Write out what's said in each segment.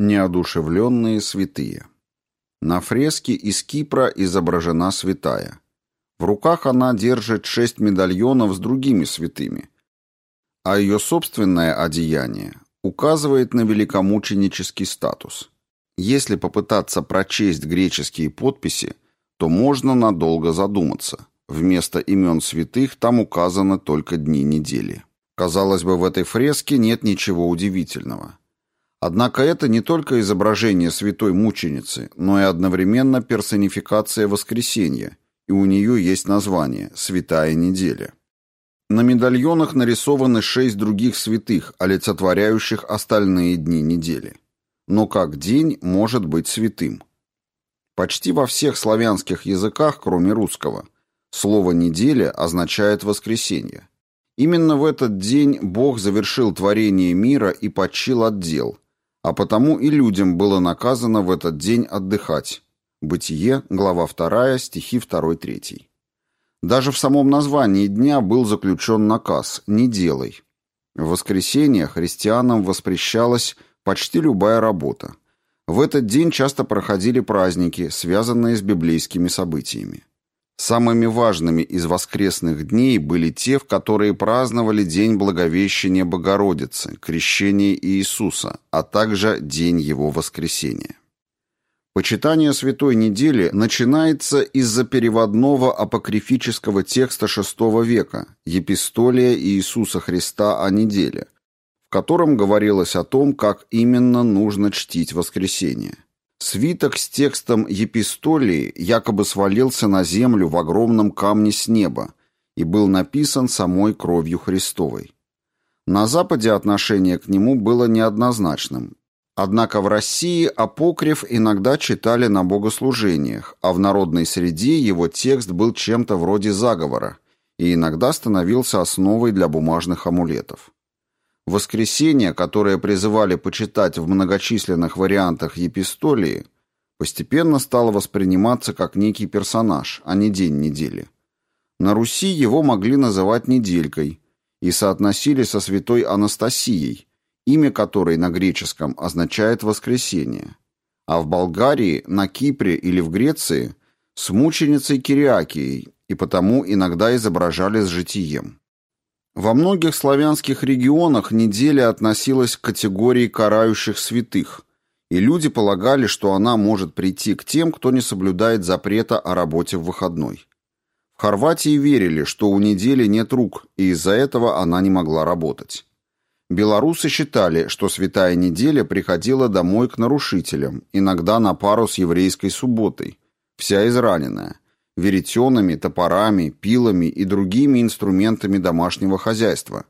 Неодушевленные святые. На фреске из Кипра изображена святая. В руках она держит шесть медальонов с другими святыми, а ее собственное одеяние указывает на великомученический статус. Если попытаться прочесть греческие подписи, то можно надолго задуматься. Вместо имен святых там указаны только дни недели. Казалось бы, в этой фреске нет ничего удивительного. Однако это не только изображение святой мученицы, но и одновременно персонификация воскресения, и у нее есть название «Святая неделя». На медальонах нарисованы шесть других святых, олицетворяющих остальные дни недели. Но как день может быть святым? Почти во всех славянских языках, кроме русского, слово «неделя» означает «воскресенье». Именно в этот день Бог завершил творение мира и почил от дел – а потому и людям было наказано в этот день отдыхать. Бытие, глава 2, стихи 2-3. Даже в самом названии дня был заключен наказ «не делай». В воскресенье христианам воспрещалась почти любая работа. В этот день часто проходили праздники, связанные с библейскими событиями. Самыми важными из воскресных дней были те, в которые праздновали День Благовещения Богородицы, Крещение Иисуса, а также День Его Воскресения. Почитание Святой Недели начинается из-за переводного апокрифического текста VI века «Епистолия Иисуса Христа о неделе», в котором говорилось о том, как именно нужно чтить воскресение. Свиток с текстом епистолии якобы свалился на землю в огромном камне с неба и был написан самой кровью Христовой. На Западе отношение к нему было неоднозначным. Однако в России апокриф иногда читали на богослужениях, а в народной среде его текст был чем-то вроде заговора и иногда становился основой для бумажных амулетов. Воскресенье, которое призывали почитать в многочисленных вариантах епистолии, постепенно стало восприниматься как некий персонаж, а не день недели. На Руси его могли называть неделькой и соотносили со святой Анастасией, имя которой на греческом означает «воскресенье», а в Болгарии, на Кипре или в Греции с мученицей Кириакией и потому иногда изображали с житием. Во многих славянских регионах неделя относилась к категории карающих святых, и люди полагали, что она может прийти к тем, кто не соблюдает запрета о работе в выходной. В Хорватии верили, что у недели нет рук, и из-за этого она не могла работать. Белорусы считали, что святая неделя приходила домой к нарушителям, иногда на пару с еврейской субботой, вся израненная – веретенами, топорами, пилами и другими инструментами домашнего хозяйства,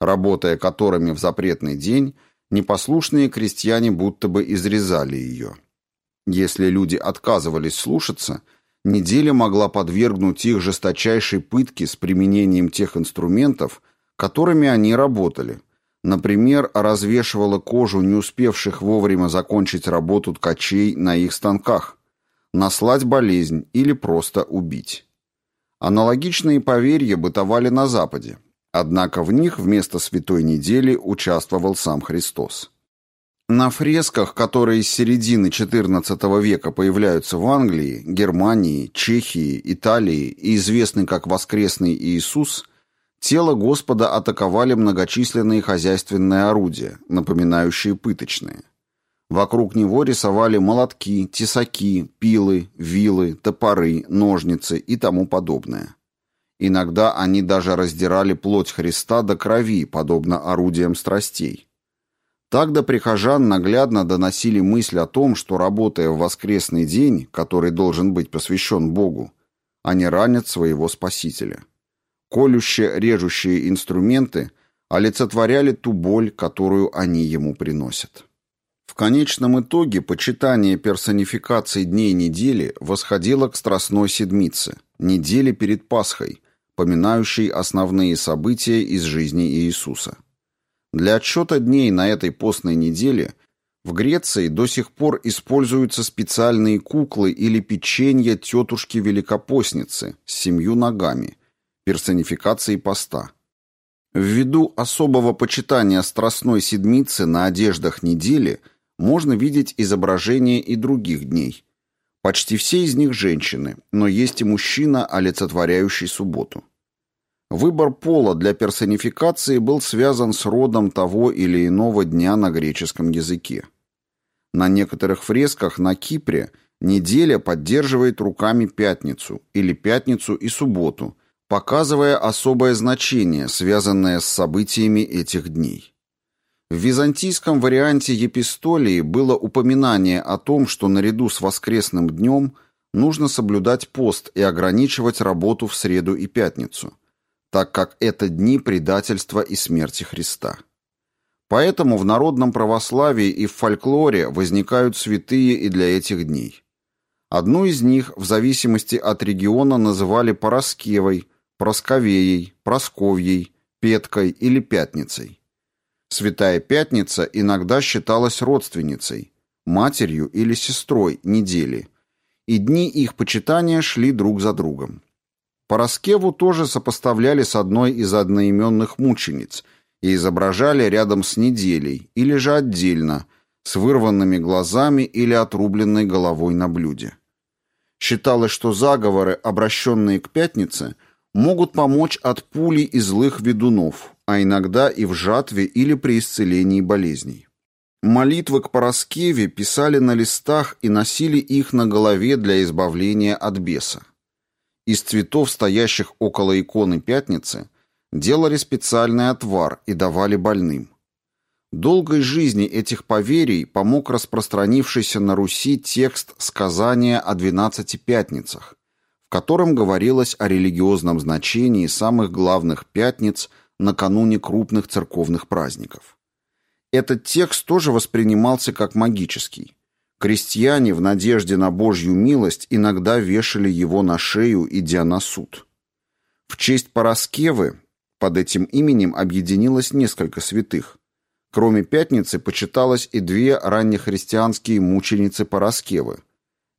работая которыми в запретный день, непослушные крестьяне будто бы изрезали ее. Если люди отказывались слушаться, неделя могла подвергнуть их жесточайшей пытке с применением тех инструментов, которыми они работали. Например, развешивала кожу не успевших вовремя закончить работу ткачей на их станках – наслать болезнь или просто убить. Аналогичные поверья бытовали на Западе, однако в них вместо Святой Недели участвовал сам Христос. На фресках, которые с середины XIV века появляются в Англии, Германии, Чехии, Италии и известны как «Воскресный Иисус», тело Господа атаковали многочисленные хозяйственные орудия, напоминающие пыточные. Вокруг него рисовали молотки, тесаки, пилы, вилы, топоры, ножницы и тому подобное. Иногда они даже раздирали плоть Христа до крови, подобно орудиям страстей. Так до прихожан наглядно доносили мысль о том, что, работая в воскресный день, который должен быть посвящен Богу, они ранят своего Спасителя. Колющие, режущие инструменты олицетворяли ту боль, которую они ему приносят. В конечном итоге почитание персонификации дней недели восходило к Страстной Седмице, неделе перед Пасхой, поминающей основные события из жизни Иисуса. Для отсчета дней на этой постной неделе в Греции до сих пор используются специальные куклы или печенья тетушки-великопостницы с семью ногами, персонификацией поста. Ввиду особого почитания Страстной Седмицы на одеждах недели – можно видеть изображения и других дней. Почти все из них женщины, но есть и мужчина, олицетворяющий субботу. Выбор пола для персонификации был связан с родом того или иного дня на греческом языке. На некоторых фресках на Кипре неделя поддерживает руками пятницу или пятницу и субботу, показывая особое значение, связанное с событиями этих дней. В византийском варианте епистолии было упоминание о том, что наряду с воскресным днем нужно соблюдать пост и ограничивать работу в среду и пятницу, так как это дни предательства и смерти Христа. Поэтому в народном православии и в фольклоре возникают святые и для этих дней. Одну из них в зависимости от региона называли Пороскевой, Просковеей, Просковьей, Петкой или Пятницей. Святая Пятница иногда считалась родственницей, матерью или сестрой недели, и дни их почитания шли друг за другом. Пороскеву тоже сопоставляли с одной из одноименных мучениц и изображали рядом с неделей или же отдельно, с вырванными глазами или отрубленной головой на блюде. Считалось, что заговоры, обращенные к пятнице, могут помочь от пули и злых ведунов, а иногда и в жатве или при исцелении болезней. Молитвы к Пороскеве писали на листах и носили их на голове для избавления от беса. Из цветов, стоящих около иконы Пятницы, делали специальный отвар и давали больным. Долгой жизни этих поверий помог распространившийся на Руси текст сказания о двенадцати пятницах, в котором говорилось о религиозном значении самых главных пятниц – накануне крупных церковных праздников. Этот текст тоже воспринимался как магический. Крестьяне в надежде на Божью милость иногда вешали его на шею, идя на суд. В честь Пороскевы под этим именем объединилось несколько святых. Кроме Пятницы почиталось и две раннехристианские мученицы Пороскевы.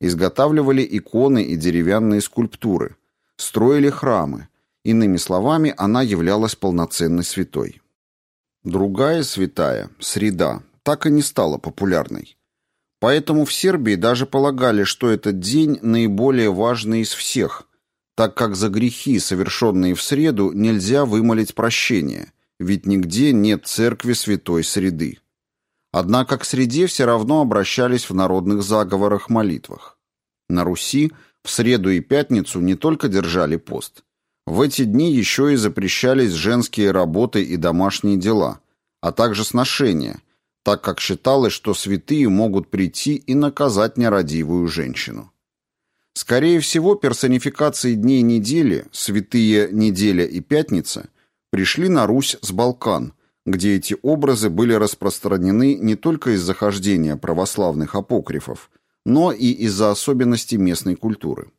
Изготавливали иконы и деревянные скульптуры, строили храмы, Иными словами, она являлась полноценной святой. Другая святая, Среда, так и не стала популярной. Поэтому в Сербии даже полагали, что этот день наиболее важный из всех, так как за грехи, совершенные в среду, нельзя вымолить прощение, ведь нигде нет церкви святой среды. Однако к среде все равно обращались в народных заговорах-молитвах. На Руси в среду и пятницу не только держали пост, в эти дни еще и запрещались женские работы и домашние дела, а также сношения, так как считалось, что святые могут прийти и наказать нерадивую женщину. Скорее всего, персонификации дней недели, святые неделя и пятница, пришли на Русь с Балкан, где эти образы были распространены не только из захождения православных апокрифов, но и из-за особенностей местной культуры.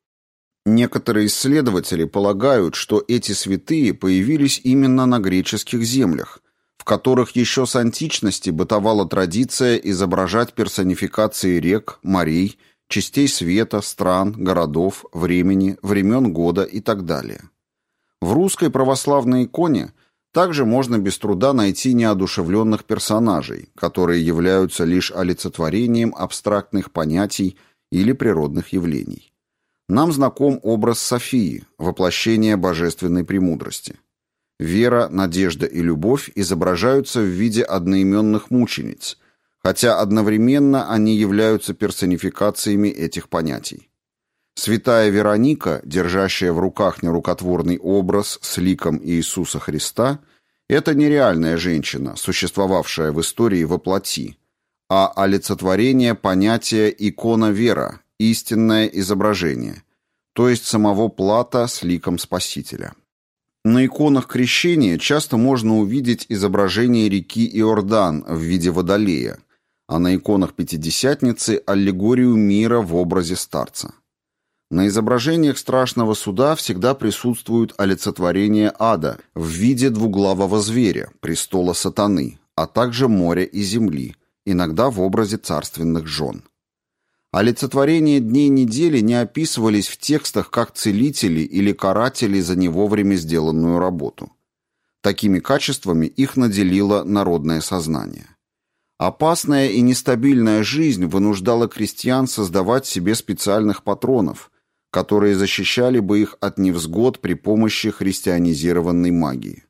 Некоторые исследователи полагают, что эти святые появились именно на греческих землях, в которых еще с античности бытовала традиция изображать персонификации рек, морей, частей света, стран, городов, времени, времен года и так далее. В русской православной иконе также можно без труда найти неодушевленных персонажей, которые являются лишь олицетворением абстрактных понятий или природных явлений. Нам знаком образ Софии, воплощение божественной премудрости. Вера, надежда и любовь изображаются в виде одноименных мучениц, хотя одновременно они являются персонификациями этих понятий. Святая Вероника, держащая в руках нерукотворный образ с ликом Иисуса Христа, это нереальная женщина, существовавшая в истории во плоти, а олицетворение понятия икона вера, истинное изображение, то есть самого Плата с ликом Спасителя. На иконах крещения часто можно увидеть изображение реки Иордан в виде водолея, а на иконах Пятидесятницы – аллегорию мира в образе старца. На изображениях страшного суда всегда присутствует олицетворение ада в виде двуглавого зверя, престола сатаны, а также моря и земли, иногда в образе царственных жен. Олицетворения дней недели не описывались в текстах как целители или каратели за не вовремя сделанную работу. Такими качествами их наделило народное сознание. Опасная и нестабильная жизнь вынуждала крестьян создавать себе специальных патронов, которые защищали бы их от невзгод при помощи христианизированной магии.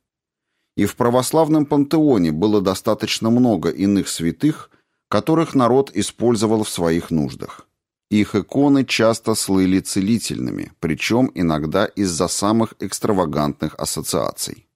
И в православном пантеоне было достаточно много иных святых, которых народ использовал в своих нуждах. Их иконы часто слыли целительными, причем иногда из-за самых экстравагантных ассоциаций.